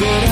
but